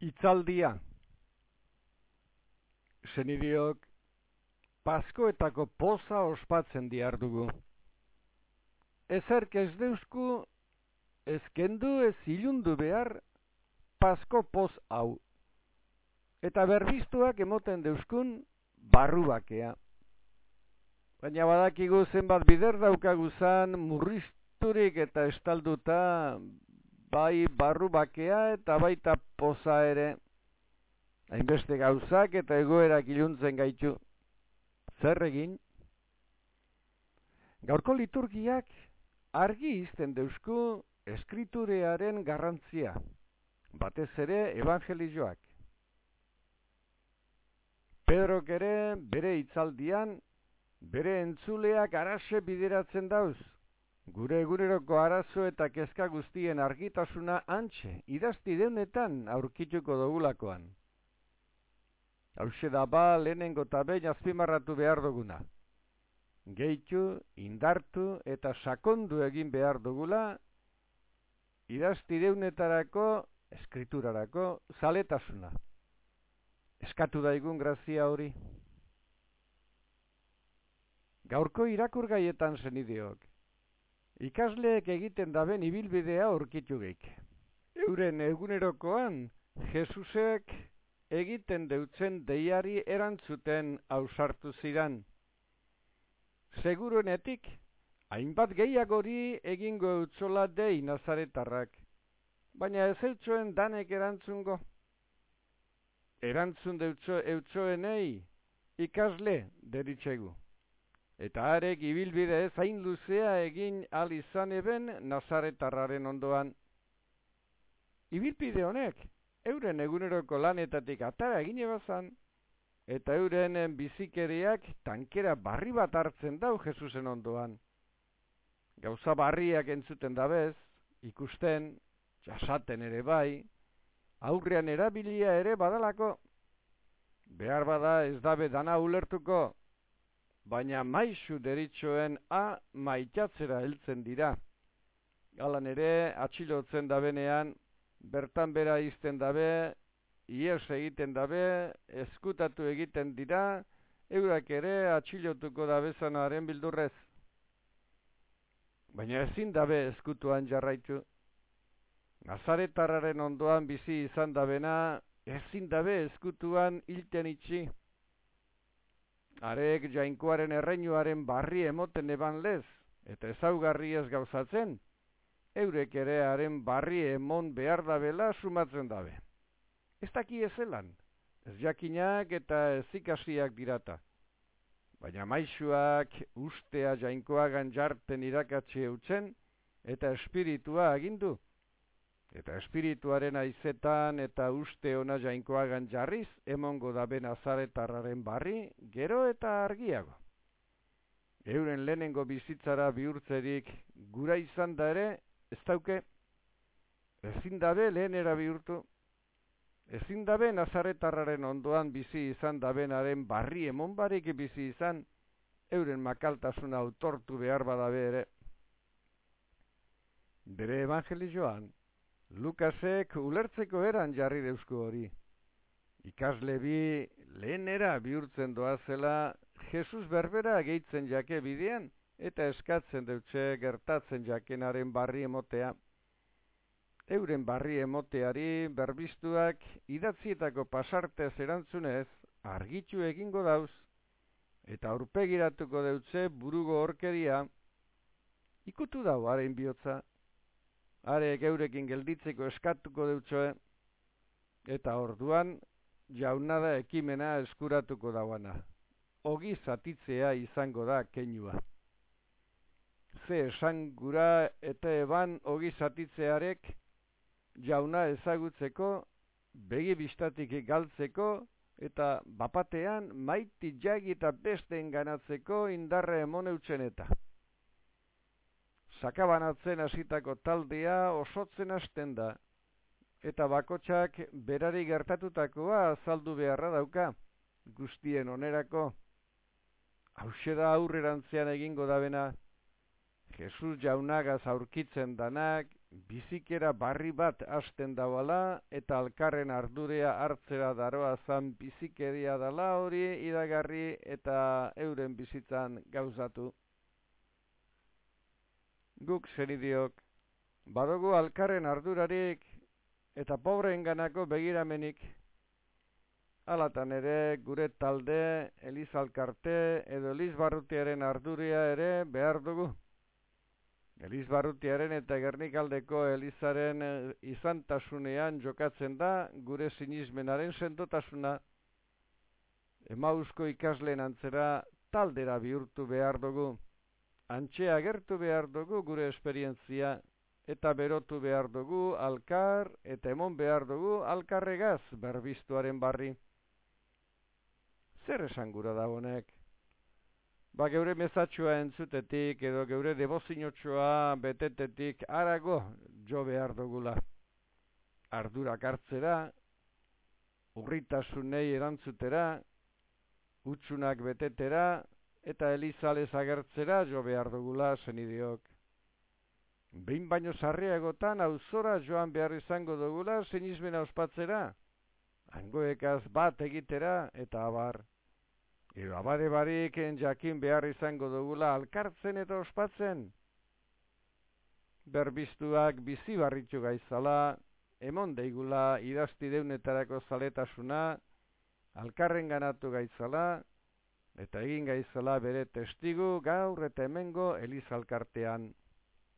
Itzaldia Zenidiok Paskoetako poza ospatzen diar dugu. Ezerk ez deusku, ez kendu ez ilundu behar Pasko poz hau. Eta berbiztuak emoten deuskun barrubakea. Baina badakigu zenbat bider daukaguzan murrizturik eta estalduta bai barrubakea eta baita poza ere. Hainbeste gauzak eta egoerak iluntzen gaitu. Zer egin? Gaurko liturgiak argi izten deusku eskriturearen garrantzia, batez ere evangelizioak. Pedro ere bere itzaldian, bere entzuleak arase bideratzen dauz, Gure eguneroko arazo eta kezka guztien argitasuna antxe, idazti deunetan aurkituko dugulakoan. Hauze da ba, lehenengo eta behin azpimarratu behar duguna. Gehitu, indartu eta sakondu egin behar dugula, idazti deunetarako, eskriturarako, zaletasuna. Eskatu daigun grazia hori. Gaurko irakurgaietan zenideok, Ikasleek egiten daben ibilbidea aurkitu geik. Euren egunerokoan, Jesusek egiten deutzen deiari erantzuten ausartu zidan. Seguruenetik, hainbat gehiagori egingo eutzola dei nazaretarrak, baina ez eutzoen danek erantzungo. Erantzun deutzo eutzoenei, ikasle deritsegu eta arek ibilbide ez hain luzea egin al izan eben nazaretarraren ondoan. Ibilbide honek, euren eguneroko lanetatik atara egin ebazan, eta euren bizikeriak tankera barri bat hartzen dau Jesusen ondoan. Gauza barriak entzuten dabez, ikusten, jasaten ere bai, aurrean erabilia ere badalako, behar bada ez dabe dana ulertuko, baina maisu deritxoen a maitatzera heltzen dira. Galan ere, atxilotzen dabenean, bertan bera izten dabe, ies egiten dabe, eskutatu egiten dira, eurak ere atxilotuko dabezanaren bildurrez. Baina ezin dabe eskutuan jarraitu. Nazaretarraren ondoan bizi izan dabena, ezin dabe eskutuan hilten itxi. Arek jainkoaren erreinuaren barri emoten eban lez, eta ezaugarri ez gauzatzen, eurek ere haren barri emon behar dabela sumatzen dabe. Ez daki ezelan, ez jakinak eta ezikasiak dirata. Baina maixuak ustea jainkoagan jarten irakatxe eutzen, eta espiritua agindu, Eta espirituaren aizetan eta uste ona jainkoagan jarriz, emongo da ben azaretarraren barri, gero eta argiago. Euren lehenengo bizitzara bihurtzerik gura izan da ere, ez dauke, ezin dabe lehenera bihurtu, ezin dabe nazaretarraren ondoan bizi izan dabenaren barri emon barik bizi izan, euren makaltasuna autortu behar badabe ere. Bere evangelizioan, Lukasek ulertzeko eran jarri deusku hori. Ikasle bi lehenera bihurtzen doazela Jesus berbera gehitzen jake bidean eta eskatzen deutxe gertatzen jakenaren barri emotea. Euren barri emoteari berbiztuak idatzietako pasartez erantzunez argitu egingo dauz eta aurpegiratuko deutze burugo orkeria ikutu dau haren bihotza are geurekin gelditzeko eskatuko deutsoe, eta orduan jaunada ekimena eskuratuko dauana. Ogi zatitzea izango da keinua. Ze esan gura eta eban ogi zatitzearek jauna ezagutzeko, begi bistatik galtzeko, eta bapatean maiti jagi eta beste enganatzeko indarre emoneutzen eta sakabanatzen hasitako taldea osotzen hasten da, eta bakotsak berari gertatutakoa azaldu beharra dauka, guztien onerako. Hauxe aurrerantzean egingo dabena, Jesus jaunagaz aurkitzen danak, bizikera barri bat hasten dauala eta alkarren ardurea hartzera daroa zan bizikeria dala hori idagarri eta euren bizitzan gauzatu. Guk zenidiok, badugu alkarren ardurarik eta pobreen ganako begiramenik, alatan ere gure talde, elizalkarte edo elizbarrutiaren arduria ere behar dugu. Elizbarrutiaren eta Gernikaldeko Elizaren eh, izantasunean jokatzen da gure sinismenaren sendotasuna. Emausko ikasleen antzera taldera bihurtu behar dugu. Antxea gertu behar dugu gure esperientzia eta berotu behar dugu alkar eta emon behar dugu alkarregaz berbiztuaren barri. Zer esan gura da honek? ba geure mezatxoa entzutetik edo geure debozinotxoa betetetik arago jo behar dugula. Ardurak hartzera, urritasunei erantzutera, utxunak betetera eta elizalez agertzera jo behar dugula zenidiok. Behin baino sarriagotan auzora joan behar izango dugula zenizmena ospatzera, angoekaz bat egitera eta abar. Edo abare barik jakin behar izango dugula alkartzen eta ospatzen. Berbiztuak bizi barritu gaizala, emon deigula idazti deunetarako zaletasuna, alkarren ganatu gaizala, eta egin gaizala bere testigu gaur eta hemengo elizalkartean.